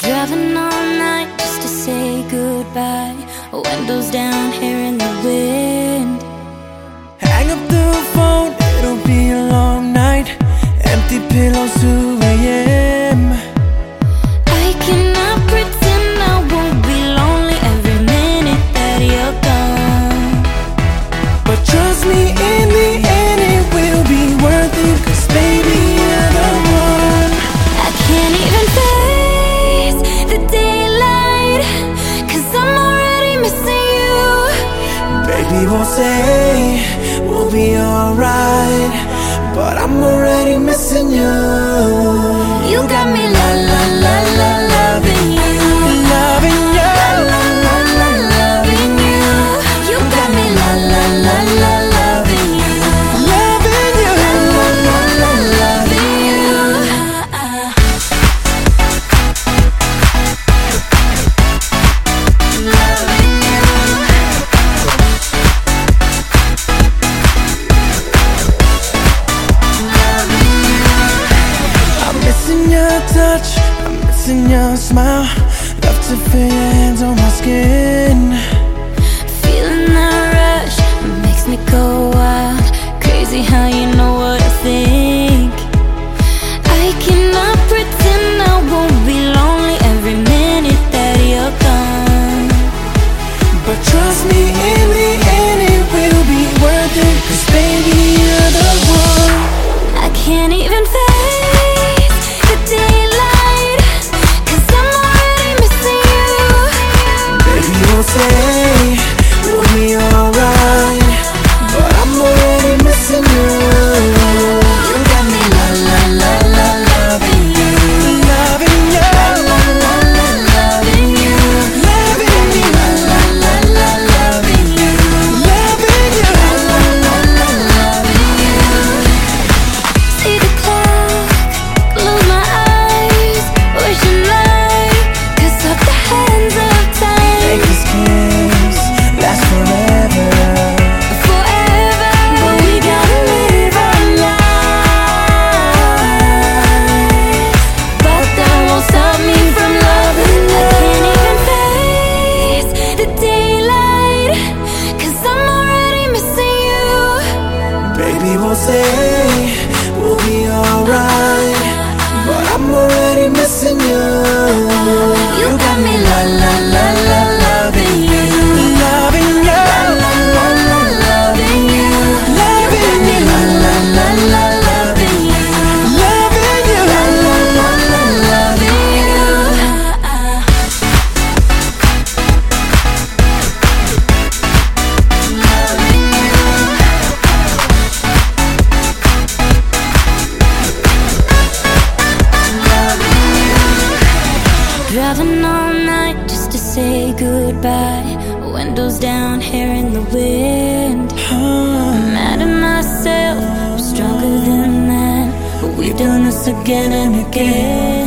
Driving all night just to say goodbye. Windows down here in the wind. say we'll be alright, but I'm already missing you. in your smile. Love to feel your hands on my skin. say we'll be alright, but I'm already missing you. Driving all night just to say goodbye. Windows down, hair in the wind. I'm mad at myself, I'm stronger than that. but We've done this again and again.